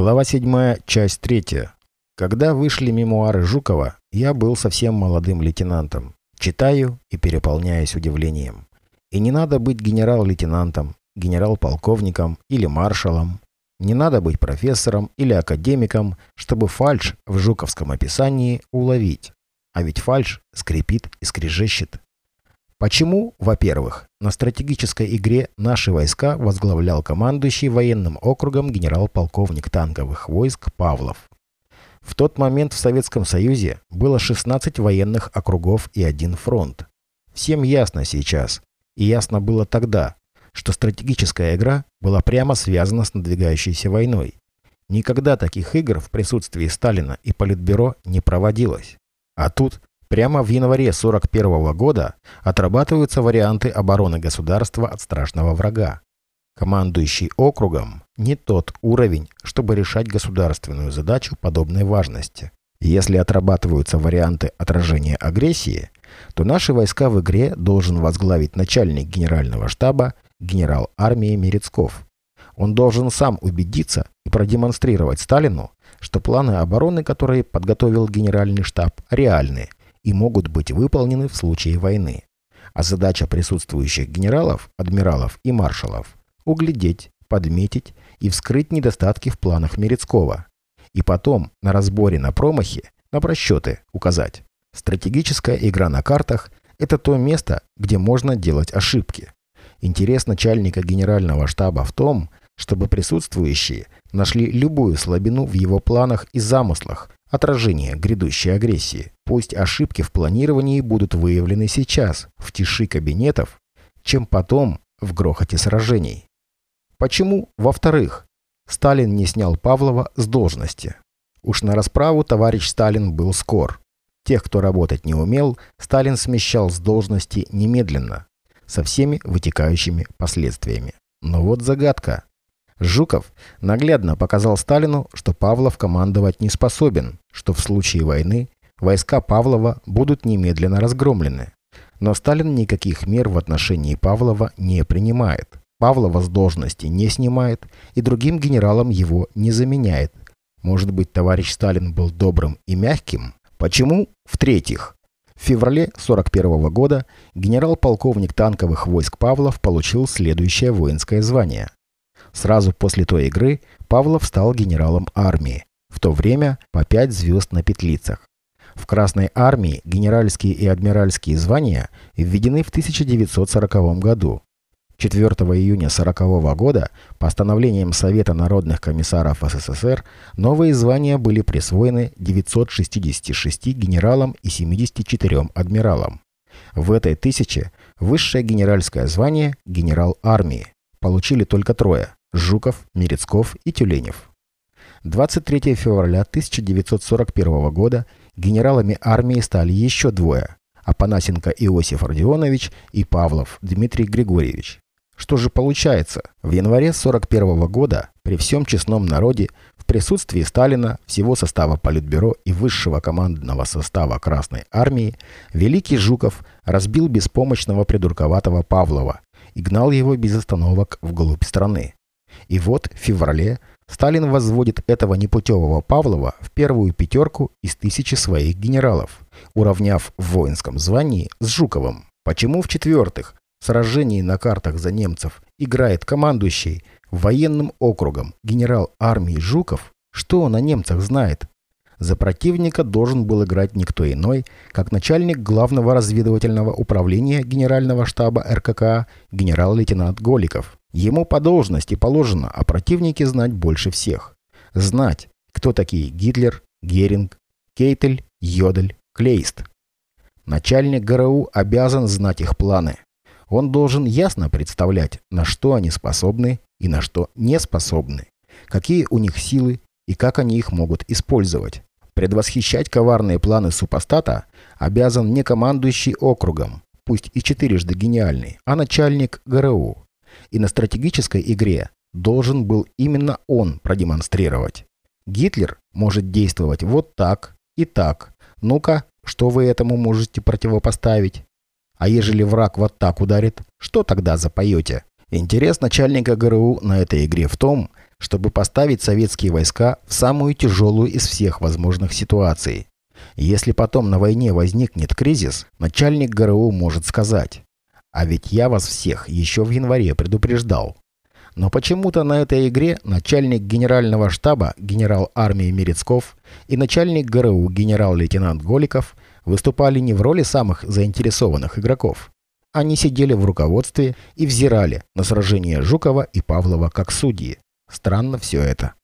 Глава 7, часть 3. Когда вышли мемуары Жукова, я был совсем молодым лейтенантом. Читаю и переполняюсь удивлением. И не надо быть генерал-лейтенантом, генерал-полковником или маршалом. Не надо быть профессором или академиком, чтобы фальш в жуковском описании уловить. А ведь фальш скрипит и скрежещет. Почему, во-первых, на стратегической игре наши войска возглавлял командующий военным округом генерал-полковник танковых войск Павлов. В тот момент в Советском Союзе было 16 военных округов и один фронт. Всем ясно сейчас, и ясно было тогда, что стратегическая игра была прямо связана с надвигающейся войной. Никогда таких игр в присутствии Сталина и Политбюро не проводилось. А тут Прямо в январе 1941 года отрабатываются варианты обороны государства от страшного врага. Командующий округом не тот уровень, чтобы решать государственную задачу подобной важности. Если отрабатываются варианты отражения агрессии, то наши войска в игре должен возглавить начальник генерального штаба генерал армии Мерецков. Он должен сам убедиться и продемонстрировать Сталину, что планы обороны, которые подготовил генеральный штаб, реальны – и могут быть выполнены в случае войны. А задача присутствующих генералов, адмиралов и маршалов – углядеть, подметить и вскрыть недостатки в планах Мерецкого. И потом на разборе на промахи, на просчеты указать. Стратегическая игра на картах – это то место, где можно делать ошибки. Интерес начальника генерального штаба в том, чтобы присутствующие нашли любую слабину в его планах и замыслах, отражение грядущей агрессии. Пусть ошибки в планировании будут выявлены сейчас, в тиши кабинетов, чем потом в грохоте сражений. Почему, во-вторых, Сталин не снял Павлова с должности? Уж на расправу товарищ Сталин был скор. Тех, кто работать не умел, Сталин смещал с должности немедленно, со всеми вытекающими последствиями. Но вот загадка. Жуков наглядно показал Сталину, что Павлов командовать не способен, что в случае войны войска Павлова будут немедленно разгромлены. Но Сталин никаких мер в отношении Павлова не принимает. Павлова с должности не снимает и другим генералам его не заменяет. Может быть, товарищ Сталин был добрым и мягким? Почему? В-третьих, в феврале 1941 года генерал-полковник танковых войск Павлов получил следующее воинское звание Сразу после той игры Павлов стал генералом армии, в то время по 5 звезд на петлицах. В Красной армии генеральские и адмиральские звания введены в 1940 году. 4 июня 1940 года постановлением Совета народных комиссаров СССР новые звания были присвоены 966 генералам и 74 адмиралам. В этой тысяче высшее генеральское звание – генерал армии. Получили только трое Жуков, Мерецков и Тюленев. 23 февраля 1941 года генералами армии стали еще двое – Апанасенко Иосиф Родионович и Павлов Дмитрий Григорьевич. Что же получается? В январе 1941 года при всем честном народе в присутствии Сталина, всего состава Политбюро и высшего командного состава Красной Армии Великий Жуков разбил беспомощного придурковатого Павлова и гнал его без остановок вглубь страны. И вот в феврале Сталин возводит этого непутевого Павлова в первую пятерку из тысячи своих генералов, уравняв в воинском звании с Жуковым. Почему в-четвертых, в сражении на картах за немцев играет командующий военным округом генерал армии Жуков? Что он о немцах знает? За противника должен был играть никто иной, как начальник главного разведывательного управления генерального штаба РКК генерал-лейтенант Голиков. Ему по должности положено о противнике знать больше всех. Знать, кто такие Гитлер, Геринг, Кейтель, Йодель, Клейст. Начальник ГРУ обязан знать их планы. Он должен ясно представлять, на что они способны и на что не способны, какие у них силы и как они их могут использовать. Предвосхищать коварные планы супостата обязан не командующий округом, пусть и четырежды гениальный, а начальник ГРУ и на стратегической игре должен был именно он продемонстрировать. Гитлер может действовать вот так и так. Ну-ка, что вы этому можете противопоставить? А ежели враг вот так ударит, что тогда запоете? Интерес начальника ГРУ на этой игре в том, чтобы поставить советские войска в самую тяжелую из всех возможных ситуаций. Если потом на войне возникнет кризис, начальник ГРУ может сказать «А ведь я вас всех еще в январе предупреждал». Но почему-то на этой игре начальник генерального штаба генерал армии Мерецков и начальник ГРУ генерал-лейтенант Голиков выступали не в роли самых заинтересованных игроков. Они сидели в руководстве и взирали на сражение Жукова и Павлова как судьи. Странно все это.